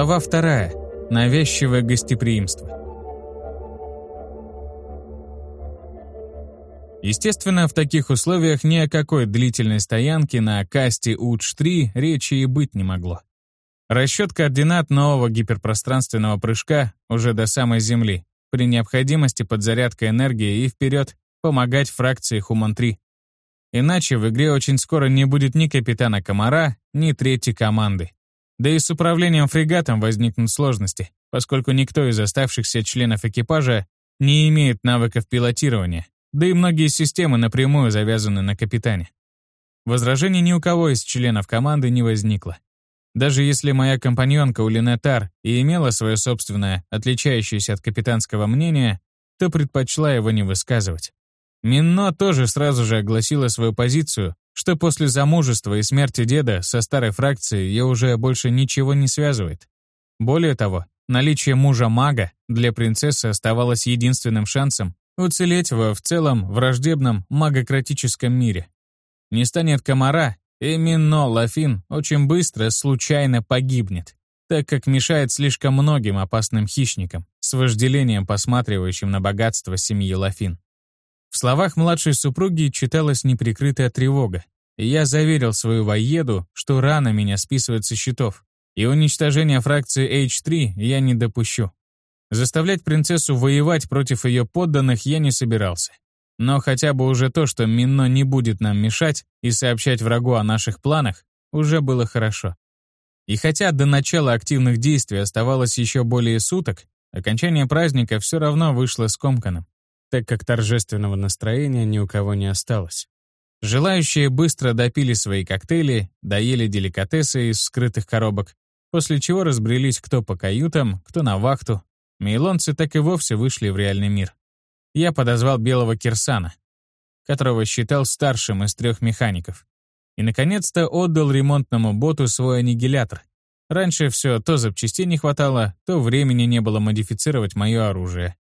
Глава вторая. Навязчивое гостеприимство. Естественно, в таких условиях ни о какой длительной стоянке на касте УЧ-3 речи и быть не могло. Расчет координат нового гиперпространственного прыжка уже до самой Земли, при необходимости подзарядка энергии и вперед помогать фракции Хуман-3. Иначе в игре очень скоро не будет ни капитана Комара, ни третьей команды. Да и с управлением фрегатом возникнут сложности, поскольку никто из оставшихся членов экипажа не имеет навыков пилотирования, да и многие системы напрямую завязаны на капитане. Возражений ни у кого из членов команды не возникло. Даже если моя компаньонка Улинетар и имела свое собственное, отличающееся от капитанского мнения, то предпочла его не высказывать. Минно тоже сразу же огласила свою позицию, что после замужества и смерти деда со старой фракцией ее уже больше ничего не связывает. Более того, наличие мужа-мага для принцессы оставалось единственным шансом уцелеть во в целом враждебном магократическом мире. Не станет комара, и Мино Лафин очень быстро случайно погибнет, так как мешает слишком многим опасным хищникам с вожделением посматривающим на богатство семьи Лафин. В словах младшей супруги читалась неприкрытая тревога, я заверил свою воеду, что рано меня списывают со счетов, и уничтожение фракции H3 я не допущу. Заставлять принцессу воевать против ее подданных я не собирался. Но хотя бы уже то, что Минно не будет нам мешать и сообщать врагу о наших планах, уже было хорошо. И хотя до начала активных действий оставалось еще более суток, окончание праздника все равно вышло скомканным так как торжественного настроения ни у кого не осталось. Желающие быстро допили свои коктейли, доели деликатесы из скрытых коробок, после чего разбрелись кто по каютам, кто на вахту. Мейлонцы так и вовсе вышли в реальный мир. Я подозвал белого Кирсана, которого считал старшим из трех механиков. И, наконец-то, отдал ремонтному боту свой аннигилятор. Раньше все то запчастей не хватало, то времени не было модифицировать мое оружие.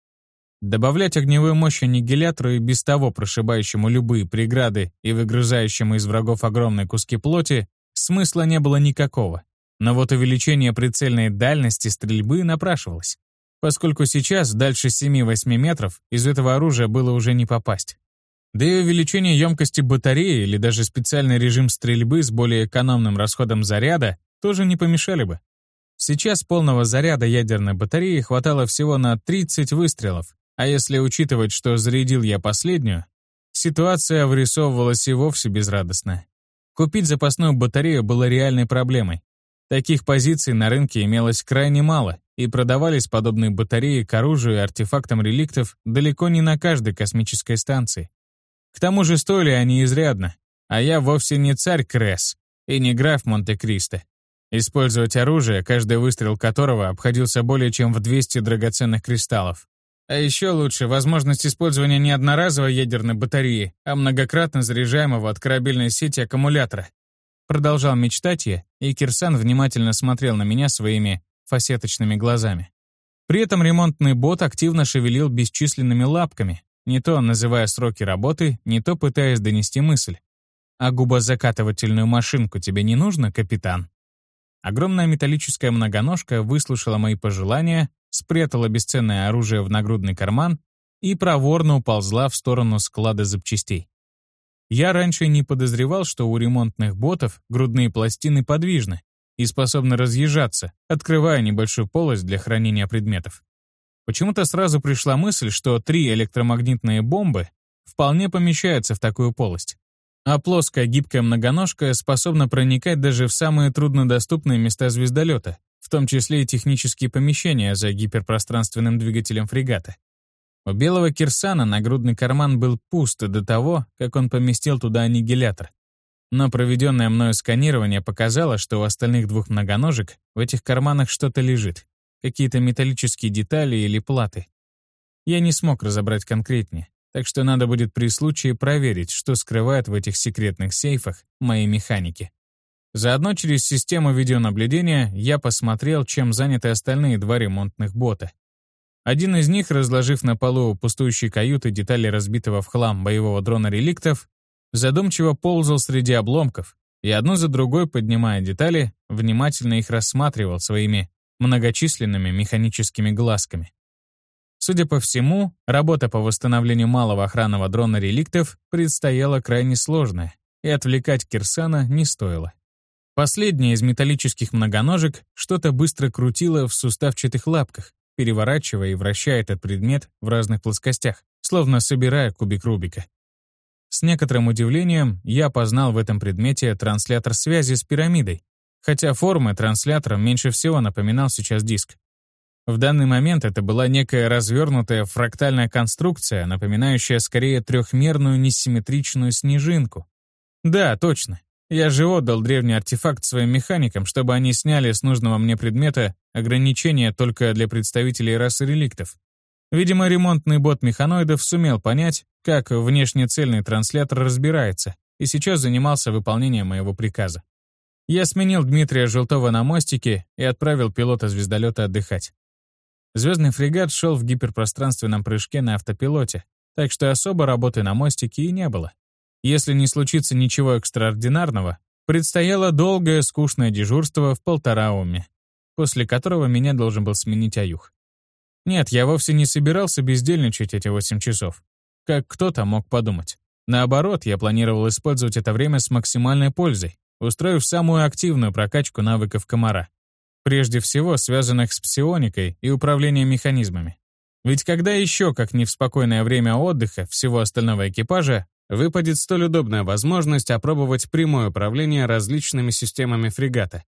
Добавлять огневую мощь аннигилятору и без того прошибающему любые преграды и выгрызающему из врагов огромные куски плоти смысла не было никакого. Но вот увеличение прицельной дальности стрельбы напрашивалось, поскольку сейчас дальше 7-8 метров из этого оружия было уже не попасть. Да и увеличение емкости батареи или даже специальный режим стрельбы с более экономным расходом заряда тоже не помешали бы. Сейчас полного заряда ядерной батареи хватало всего на 30 выстрелов, а если учитывать, что зарядил я последнюю, ситуация вырисовывалась и вовсе безрадостная. Купить запасную батарею было реальной проблемой. Таких позиций на рынке имелось крайне мало, и продавались подобные батареи к оружию и артефактам реликтов далеко не на каждой космической станции. К тому же стоили они изрядно, а я вовсе не царь Кресс и не граф Монте-Кристо. Использовать оружие, каждый выстрел которого обходился более чем в 200 драгоценных кристаллов. А еще лучше возможность использования не одноразовой ядерной батареи, а многократно заряжаемого от корабельной сети аккумулятора. Продолжал мечтать я, и Кирсан внимательно смотрел на меня своими фасеточными глазами. При этом ремонтный бот активно шевелил бесчисленными лапками, не то называя сроки работы, не то пытаясь донести мысль. «А губозакатывательную машинку тебе не нужно, капитан?» Огромная металлическая многоножка выслушала мои пожелания спрятала бесценное оружие в нагрудный карман и проворно уползла в сторону склада запчастей. Я раньше не подозревал, что у ремонтных ботов грудные пластины подвижны и способны разъезжаться, открывая небольшую полость для хранения предметов. Почему-то сразу пришла мысль, что три электромагнитные бомбы вполне помещаются в такую полость. А плоская гибкая многоножка способна проникать даже в самые труднодоступные места звездолета, в том числе и технические помещения за гиперпространственным двигателем фрегата. У белого Кирсана нагрудный карман был пуст до того, как он поместил туда аннигилятор. Но проведенное мною сканирование показало, что у остальных двух многоножек в этих карманах что-то лежит. Какие-то металлические детали или платы. Я не смог разобрать конкретнее, так что надо будет при случае проверить, что скрывают в этих секретных сейфах мои механики. Заодно через систему видеонаблюдения я посмотрел, чем заняты остальные два ремонтных бота. Один из них, разложив на полу пустующей каюты детали разбитого в хлам боевого дрона реликтов, задумчиво ползал среди обломков и одну за другой, поднимая детали, внимательно их рассматривал своими многочисленными механическими глазками. Судя по всему, работа по восстановлению малого охранного дрона реликтов предстояла крайне сложная, и отвлекать Кирсана не стоило. Последняя из металлических многоножек что-то быстро крутила в суставчатых лапках, переворачивая и вращая этот предмет в разных плоскостях, словно собирая кубик Рубика. С некоторым удивлением я познал в этом предмете транслятор связи с пирамидой, хотя формы транслятора меньше всего напоминал сейчас диск. В данный момент это была некая развернутая фрактальная конструкция, напоминающая скорее трехмерную несимметричную снежинку. Да, точно. Я же отдал древний артефакт своим механикам, чтобы они сняли с нужного мне предмета ограничения только для представителей расы реликтов. Видимо, ремонтный бот механоидов сумел понять, как внешнецельный транслятор разбирается, и сейчас занимался выполнением моего приказа. Я сменил Дмитрия Желтова на мостике и отправил пилота звездолета отдыхать. Звездный фрегат шел в гиперпространственном прыжке на автопилоте, так что особо работы на мостике и не было. Если не случится ничего экстраординарного, предстояло долгое скучное дежурство в полтора уме, после которого меня должен был сменить Аюх. Нет, я вовсе не собирался бездельничать эти 8 часов. Как кто-то мог подумать. Наоборот, я планировал использовать это время с максимальной пользой, устроив самую активную прокачку навыков комара. Прежде всего, связанных с псионикой и управлением механизмами. Ведь когда еще, как не в спокойное время отдыха всего остального экипажа, выпадет столь удобная возможность опробовать прямое управление различными системами фрегата.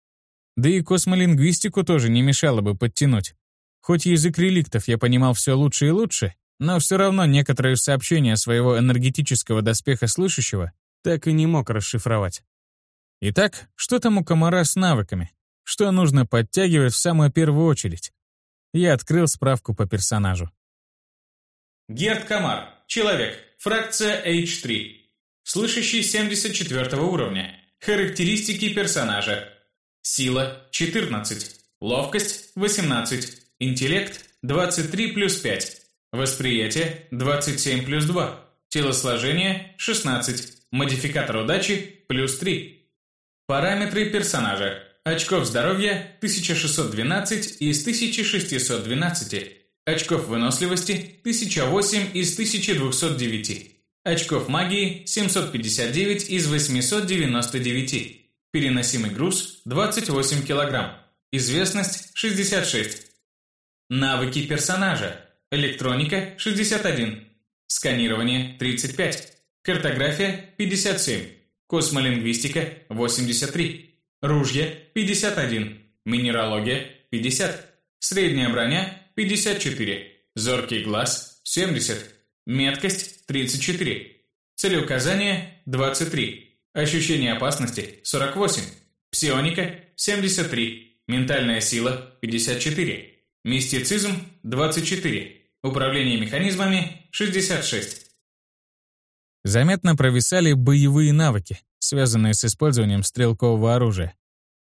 Да и космолингвистику тоже не мешало бы подтянуть. Хоть язык реликтов я понимал все лучше и лучше, но все равно некоторые сообщения своего энергетического доспеха слышащего так и не мог расшифровать. Итак, что там у комара с навыками? Что нужно подтягивать в самую первую очередь? Я открыл справку по персонажу. Герд Комар. Человек. Фракция H3. Слышащий 74 уровня. Характеристики персонажа. Сила 14. Ловкость 18. Интеллект 23 плюс 5. Восприятие 27 плюс 2. Телосложение 16. Модификатор удачи плюс 3. Параметры персонажа. Очков здоровья 1612 из 1612. Очков выносливости 1008 из 1209. Очков магии 759 из 899. Переносимый груз 28 кг. Известность 66. Навыки персонажа. Электроника – 61. Сканирование – 35. Картография – 57. Космолингвистика – 83. Ружье – 51. Минералогия – 50. Средняя броня – 54. Зоркий глаз – 70. Меткость – 34. Целеуказание – 23. Ощущение опасности – 48. Псионика – 73. Ментальная сила – 54. Мистицизм – 24. Управление механизмами – 66. Заметно провисали боевые навыки, связанные с использованием стрелкового оружия.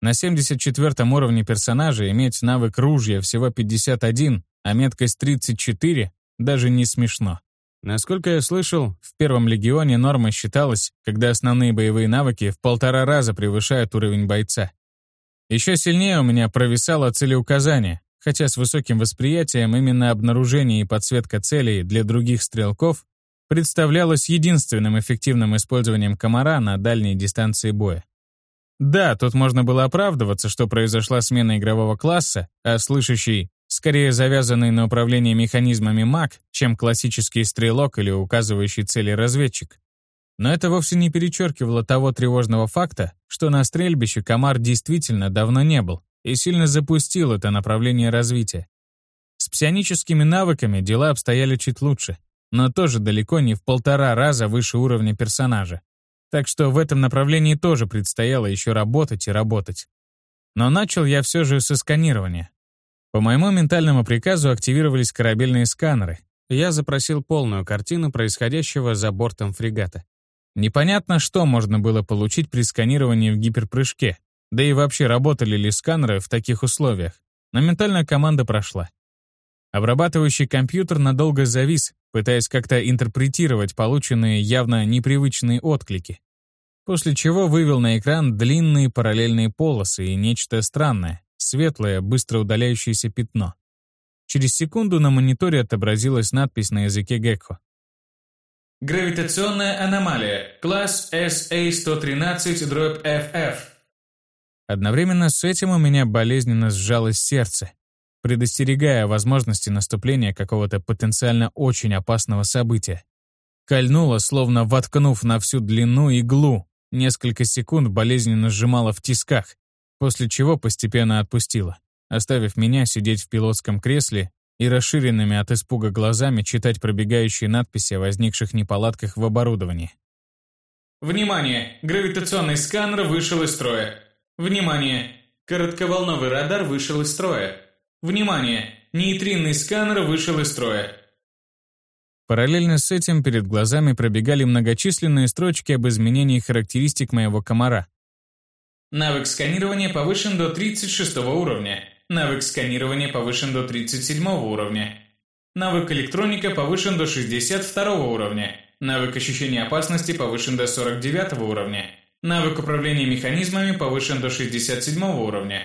На 74 уровне персонажа иметь навык ружья всего 51, а меткость 34 даже не смешно. Насколько я слышал, в первом легионе норма считалась, когда основные боевые навыки в полтора раза превышают уровень бойца. Еще сильнее у меня провисало целеуказание, хотя с высоким восприятием именно обнаружение и подсветка целей для других стрелков представлялось единственным эффективным использованием комара на дальней дистанции боя. Да, тут можно было оправдываться, что произошла смена игрового класса, а слышащий, скорее завязанный на управление механизмами маг, чем классический стрелок или указывающий цели разведчик. Но это вовсе не перечеркивало того тревожного факта, что на стрельбище комар действительно давно не был, и сильно запустил это направление развития. С псионическими навыками дела обстояли чуть лучше, но тоже далеко не в полтора раза выше уровня персонажа. Так что в этом направлении тоже предстояло еще работать и работать. Но начал я все же со сканирования. По моему ментальному приказу активировались корабельные сканеры, я запросил полную картину происходящего за бортом фрегата. Непонятно, что можно было получить при сканировании в гиперпрыжке, да и вообще работали ли сканеры в таких условиях? Но ментальная команда прошла. Обрабатывающий компьютер надолго завис, пытаясь как-то интерпретировать полученные явно непривычные отклики. После чего вывел на экран длинные параллельные полосы и нечто странное, светлое, быстро удаляющееся пятно. Через секунду на мониторе отобразилась надпись на языке Гекко. Гравитационная аномалия. Класс SA-113-FF. Одновременно с этим у меня болезненно сжалось сердце, предостерегая о возможности наступления какого-то потенциально очень опасного события. Кольнуло, словно воткнув на всю длину иглу. Несколько секунд болезненно сжимало в тисках, после чего постепенно отпустило, оставив меня сидеть в пилотском кресле и расширенными от испуга глазами читать пробегающие надписи о возникших неполадках в оборудовании. Внимание! Гравитационный сканер вышел из строя. Внимание! Коротковолновый радар вышел из строя. Внимание! Нейтринный сканер вышел из строя. Параллельно с этим перед глазами пробегали многочисленные строчки об изменении характеристик моего комара. Навык сканирования повышен до 36 уровня. Навык сканирования повышен до 37 уровня. Навык электроника повышен до 62 уровня. Навык ощущения опасности повышен до 49 уровня. Навык управления механизмами повышен до 67 уровня.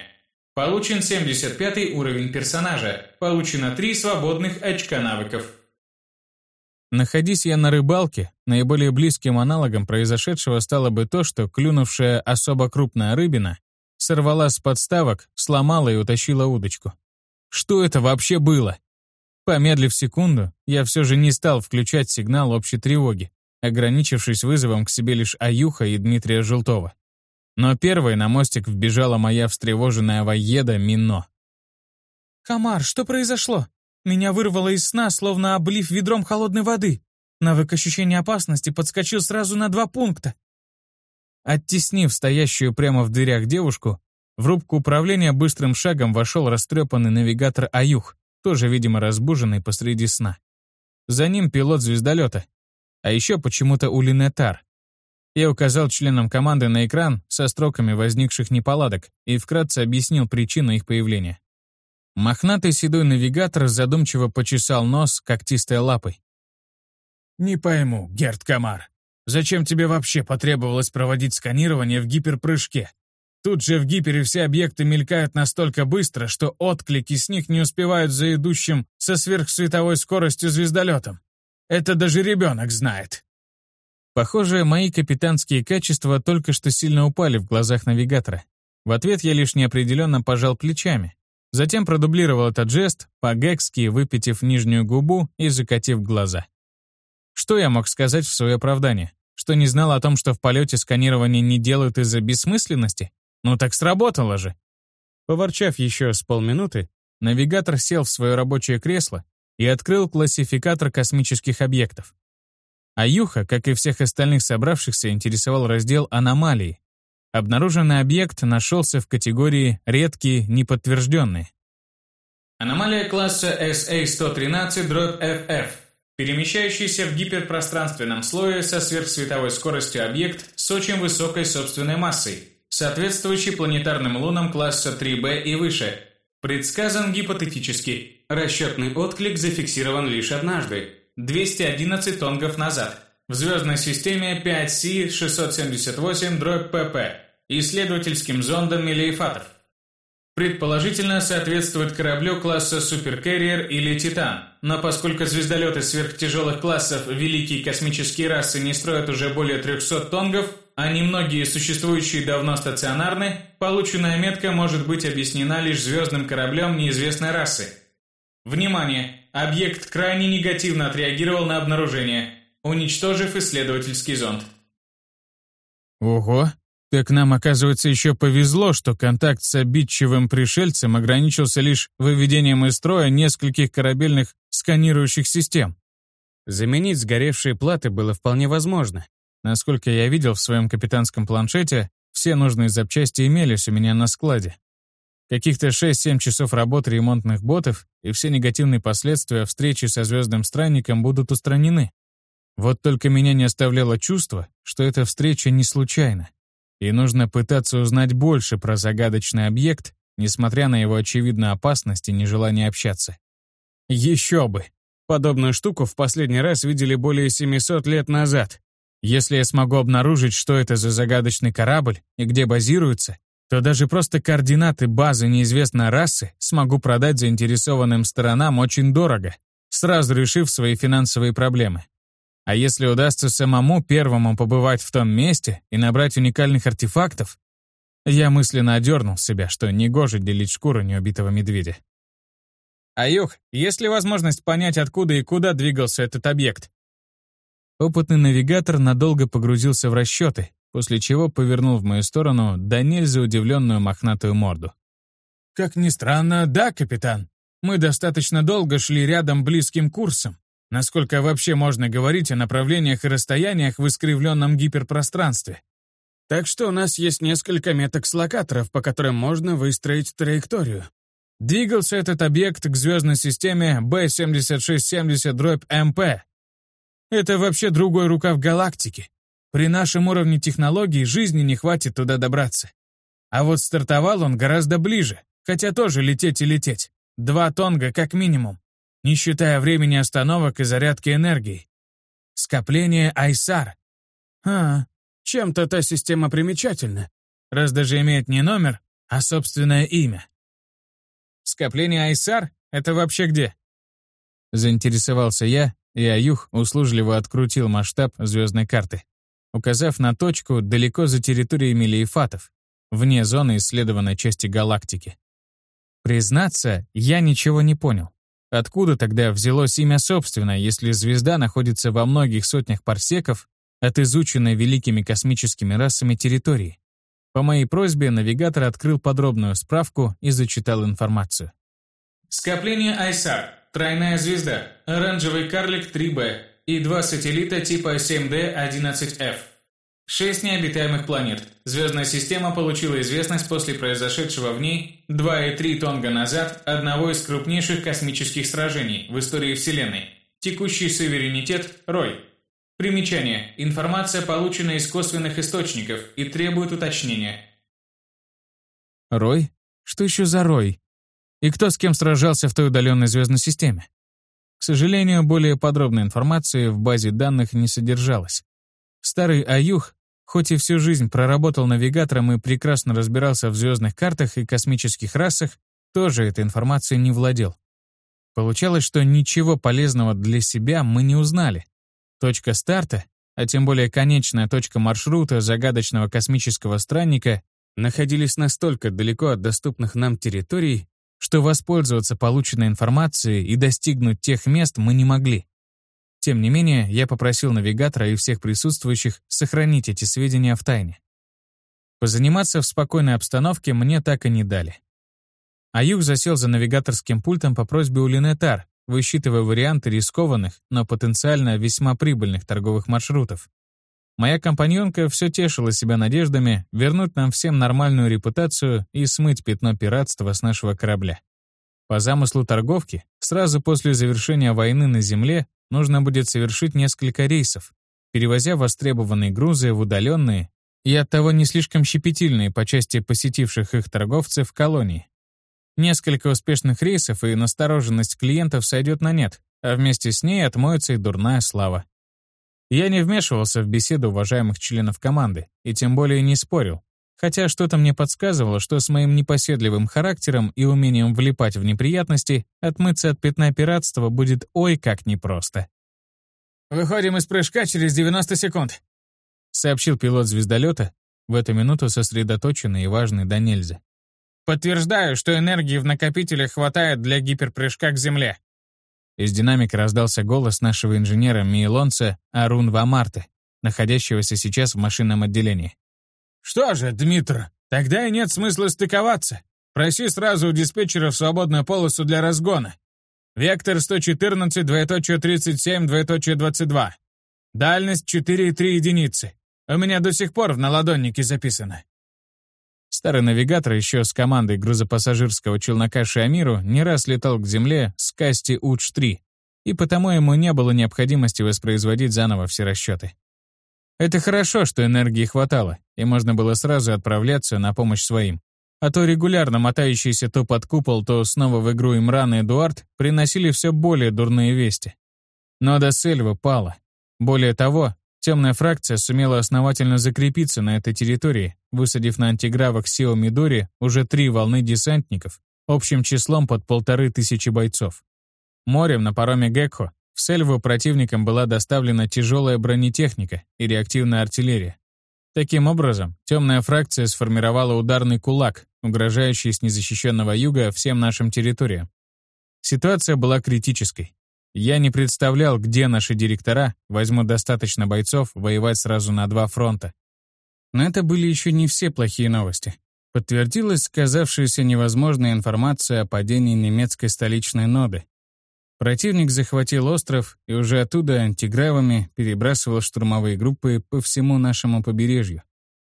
Получен 75 уровень персонажа. Получено 3 свободных очка навыков. Находись я на рыбалке, наиболее близким аналогом произошедшего стало бы то, что клюнувшая особо крупная рыбина сорвала с подставок, сломала и утащила удочку. Что это вообще было? Помедлив секунду, я все же не стал включать сигнал общей тревоги, ограничившись вызовом к себе лишь Аюха и Дмитрия Желтова. Но первой на мостик вбежала моя встревоженная воеда Мино. «Комар, что произошло? Меня вырвало из сна, словно облив ведром холодной воды. Навык ощущения опасности подскочил сразу на два пункта. Оттеснив стоящую прямо в дверях девушку, в рубку управления быстрым шагом вошел растрепанный навигатор Аюх, тоже, видимо, разбуженный посреди сна. За ним пилот звездолета. А еще почему-то Улинетар. Я указал членам команды на экран со строками возникших неполадок и вкратце объяснил причину их появления. Мохнатый седой навигатор задумчиво почесал нос когтистой лапой. «Не пойму, Герд Камар, Зачем тебе вообще потребовалось проводить сканирование в гиперпрыжке? Тут же в гипере все объекты мелькают настолько быстро, что отклики с них не успевают за идущим со сверхсветовой скоростью звездолетом. Это даже ребенок знает. Похоже, мои капитанские качества только что сильно упали в глазах навигатора. В ответ я лишь неопределенно пожал плечами. Затем продублировал этот жест, по-гекски выпитив нижнюю губу и закатив глаза. Что я мог сказать в свое оправдание? Что не знал о том, что в полете сканирование не делают из-за бессмысленности? Ну так сработало же. Поворчав еще с полминуты, навигатор сел в свое рабочее кресло и открыл классификатор космических объектов. А Юха, как и всех остальных собравшихся, интересовал раздел «Аномалии». Обнаруженный объект нашелся в категории «Редкие, неподтвержденные». Аномалия класса SA-113-FF Перемещающийся в гиперпространственном слое со сверхсветовой скоростью объект с очень высокой собственной массой, соответствующий планетарным лунам класса 3b и выше. Предсказан гипотетически. Расчетный отклик зафиксирован лишь однажды, 211 тонгов назад, в звездной системе 5C678-pp, исследовательским зондом Мелиефатов. Предположительно, соответствует кораблю класса Суперкэрриер или Титан, но поскольку звездолеты сверхтяжелых классов великие космические расы не строят уже более 300 тонгов, а немногие существующие давно стационарны, полученная метка может быть объяснена лишь звездным кораблем неизвестной расы. Внимание! Объект крайне негативно отреагировал на обнаружение, уничтожив исследовательский зонд. Ого, так нам, оказывается, еще повезло, что контакт с обидчивым пришельцем ограничился лишь выведением из строя нескольких корабельных сканирующих систем. Заменить сгоревшие платы было вполне возможно. Насколько я видел в своем капитанском планшете, все нужные запчасти имелись у меня на складе. Каких-то 6-7 часов работы ремонтных ботов и все негативные последствия встречи со звездным странником будут устранены. Вот только меня не оставляло чувство, что эта встреча не случайна и нужно пытаться узнать больше про загадочный объект, несмотря на его очевидную опасность и нежелание общаться. Еще бы! Подобную штуку в последний раз видели более 700 лет назад. Если я смогу обнаружить, что это за загадочный корабль и где базируется, то даже просто координаты базы неизвестной расы смогу продать заинтересованным сторонам очень дорого, сразу решив свои финансовые проблемы. А если удастся самому первому побывать в том месте и набрать уникальных артефактов, я мысленно одернул себя, что негоже делить шкуру неубитого медведя. «Аюх, есть ли возможность понять, откуда и куда двигался этот объект?» Опытный навигатор надолго погрузился в расчеты, после чего повернул в мою сторону да нельзя удивленную мохнатую морду. «Как ни странно, да, капитан. Мы достаточно долго шли рядом близким курсом. Насколько вообще можно говорить о направлениях и расстояниях в искривленном гиперпространстве? Так что у нас есть несколько меток с локаторов, по которым можно выстроить траекторию. Двигался этот объект к звездной системе B7670-МП. Это вообще другой рукав галактики. При нашем уровне технологий жизни не хватит туда добраться. А вот стартовал он гораздо ближе, хотя тоже лететь и лететь. Два тонга как минимум, не считая времени остановок и зарядки энергии. Скопление Айсар. А, чем-то та система примечательна, раз даже имеет не номер, а собственное имя. Скопление Айсар — это вообще где? Заинтересовался я, и Аюх услужливо открутил масштаб звездной карты, указав на точку далеко за территорией Мелиефатов, вне зоны исследованной части галактики. Признаться, я ничего не понял. Откуда тогда взялось имя собственное, если звезда находится во многих сотнях парсеков от изученной великими космическими расами территории? По моей просьбе навигатор открыл подробную справку и зачитал информацию. Скопление Айсар. Тройная звезда. Оранжевый карлик 3b и два сателлита типа 7D11F. Шесть необитаемых планет. Звездная система получила известность после произошедшего в ней 2,3 тонга назад одного из крупнейших космических сражений в истории Вселенной. Текущий суверенитет – Рой. Примечание. Информация получена из косвенных источников и требует уточнения. Рой? Что еще за Рой? И кто с кем сражался в той удаленной звездной системе? К сожалению, более подробной информации в базе данных не содержалось. Старый Аюх, хоть и всю жизнь проработал навигатором и прекрасно разбирался в звездных картах и космических расах, тоже этой информацией не владел. Получалось, что ничего полезного для себя мы не узнали. Точка старта, а тем более конечная точка маршрута загадочного космического странника находились настолько далеко от доступных нам территорий, что воспользоваться полученной информацией и достигнуть тех мест мы не могли. Тем не менее, я попросил навигатора и всех присутствующих сохранить эти сведения в тайне. Позаниматься в спокойной обстановке мне так и не дали. Аюк засел за навигаторским пультом по просьбе Улинетар, высчитывая варианты рискованных, но потенциально весьма прибыльных торговых маршрутов. Моя компаньонка все тешила себя надеждами вернуть нам всем нормальную репутацию и смыть пятно пиратства с нашего корабля. По замыслу торговки, сразу после завершения войны на Земле нужно будет совершить несколько рейсов, перевозя востребованные грузы в удаленные и оттого не слишком щепетильные по части посетивших их торговцев колонии. Несколько успешных рейсов и настороженность клиентов сойдет на нет, а вместе с ней отмоется и дурная слава. Я не вмешивался в беседу уважаемых членов команды и тем более не спорил, хотя что-то мне подсказывало, что с моим непоседливым характером и умением влипать в неприятности отмыться от пятна пиратства будет ой как непросто. «Выходим из прыжка через 90 секунд», — сообщил пилот звездолета, в эту минуту сосредоточенный и важный до нельзя. Подтверждаю, что энергии в накопителях хватает для гиперпрыжка к Земле. Из динамика раздался голос нашего инженера Мейлонца Арун Вамарты, находящегося сейчас в машинном отделении. «Что же, Дмитр, тогда и нет смысла стыковаться. Проси сразу у диспетчеров свободную полосу для разгона. Вектор 114, двоеточие 37, двоеточие 22. Дальность 4,3 единицы. У меня до сих пор в наладоннике записано. Старый навигатор еще с командой грузопассажирского челнока Шиамиру не раз летал к Земле с Касти Удж-3, и потому ему не было необходимости воспроизводить заново все расчеты. Это хорошо, что энергии хватало, и можно было сразу отправляться на помощь своим. А то регулярно мотающиеся то под купол, то снова в игру Имран и Эдуард приносили все более дурные вести. Но до Сельва пала. Более того, Темная фракция сумела основательно закрепиться на этой территории, высадив на антигравах Сио Мидори уже три волны десантников, общим числом под полторы тысячи бойцов. Морем на пароме Гекхо в Сельву противникам была доставлена тяжелая бронетехника и реактивная артиллерия. Таким образом, темная фракция сформировала ударный кулак, угрожающий с незащищенного юга всем нашим территориям. Ситуация была критической. Я не представлял, где наши директора возьмут достаточно бойцов воевать сразу на два фронта. Но это были еще не все плохие новости. Подтвердилась сказавшаяся невозможная информация о падении немецкой столичной ноды. Противник захватил остров и уже оттуда антигравами перебрасывал штурмовые группы по всему нашему побережью.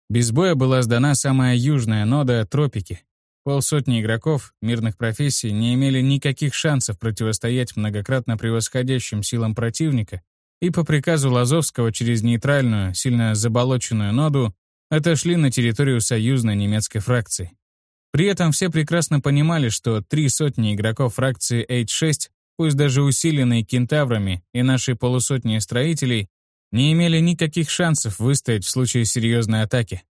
Без боя была сдана самая южная нода — тропики. Полсотни игроков мирных профессий не имели никаких шансов противостоять многократно превосходящим силам противника и по приказу Лазовского через нейтральную, сильно заболоченную ноду отошли на территорию союзной немецкой фракции. При этом все прекрасно понимали, что три сотни игроков фракции H6, пусть даже усиленные кентаврами и нашей полусотни строителей, не имели никаких шансов выстоять в случае серьезной атаки.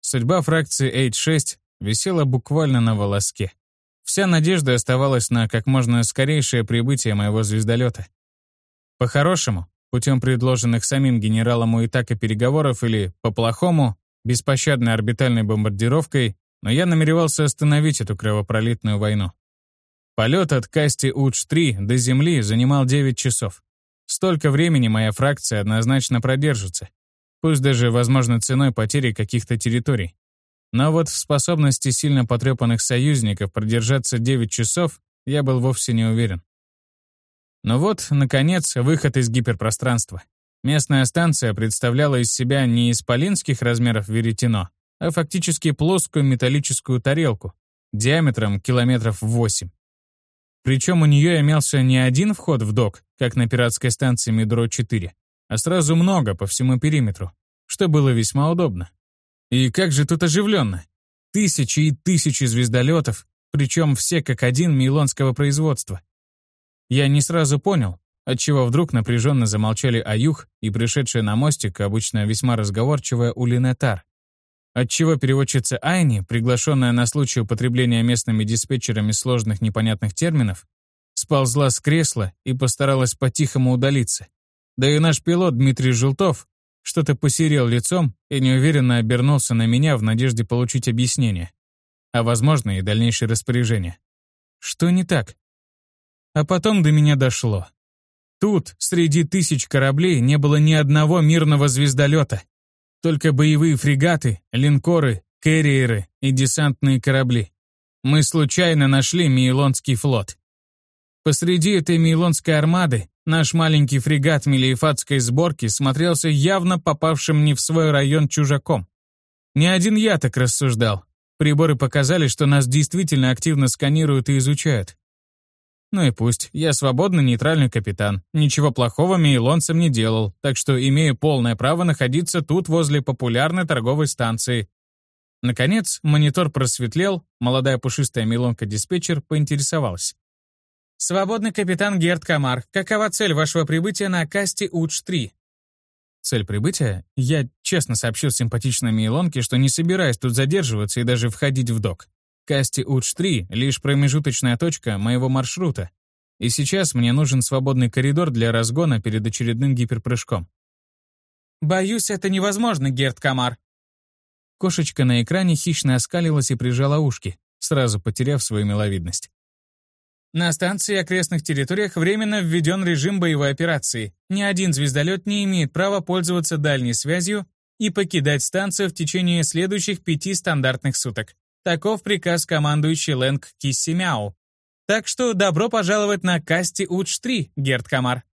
Судьба фракции H6 висела буквально на волоске. Вся надежда оставалась на как можно скорейшее прибытие моего звездолета. По-хорошему, путем предложенных самим генералом Уитака переговоров или, по-плохому, беспощадной орбитальной бомбардировкой, но я намеревался остановить эту кровопролитную войну. Полет от Касти Удж-3 до Земли занимал 9 часов. Столько времени моя фракция однозначно продержится, пусть даже, возможно, ценой потери каких-то территорий. Но вот в способности сильно потрепанных союзников продержаться 9 часов я был вовсе не уверен. Но вот, наконец, выход из гиперпространства. Местная станция представляла из себя не исполинских размеров веретено, а фактически плоскую металлическую тарелку диаметром километров 8. Причем у нее имелся не один вход в док, как на пиратской станции Медро-4, а сразу много по всему периметру, что было весьма удобно. И как же тут оживленно. Тысячи и тысячи звездолетов, причем все как один мейлонского производства. Я не сразу понял, отчего вдруг напряженно замолчали Аюх и пришедшая на мостик, обычно весьма разговорчивая Улинетар. Отчего переводчица Айни, приглашенная на случай употребления местными диспетчерами сложных непонятных терминов, сползла с кресла и постаралась по-тихому удалиться. Да и наш пилот Дмитрий Желтов что-то посерел лицом и неуверенно обернулся на меня в надежде получить объяснение, а, возможно, и дальнейшее распоряжение. Что не так? А потом до меня дошло. Тут, среди тысяч кораблей, не было ни одного мирного звездолета. Только боевые фрегаты, линкоры, кэрриеры и десантные корабли. Мы случайно нашли Мейлонский флот. Посреди этой Мейлонской армады наш маленький фрегат мелиефатской сборки смотрелся явно попавшим не в свой район чужаком. Не один я так рассуждал. Приборы показали, что нас действительно активно сканируют и изучают. Ну и пусть, я свободный нейтральный капитан. Ничего плохого мейлонцам не делал, так что имею полное право находиться тут возле популярной торговой станции. Наконец, монитор просветлел, молодая пушистая мейлонка-диспетчер поинтересовалась. «Свободный капитан Герд Камар, какова цель вашего прибытия на Касте Удж-3?» Цель прибытия? Я честно сообщил симпатичной мейлонке, что не собираюсь тут задерживаться и даже входить в док. Касти Удж-3 — лишь промежуточная точка моего маршрута, и сейчас мне нужен свободный коридор для разгона перед очередным гиперпрыжком. «Боюсь, это невозможно, Герд Камар». Кошечка на экране хищно оскалилась и прижала ушки, сразу потеряв свою миловидность. На станции и окрестных территориях временно введен режим боевой операции. Ни один звездолет не имеет права пользоваться дальней связью и покидать станцию в течение следующих пяти стандартных суток. Таков приказ командующий Лэнг Киссимяу. Так что добро пожаловать на Касти Удж-3, Герд Камар.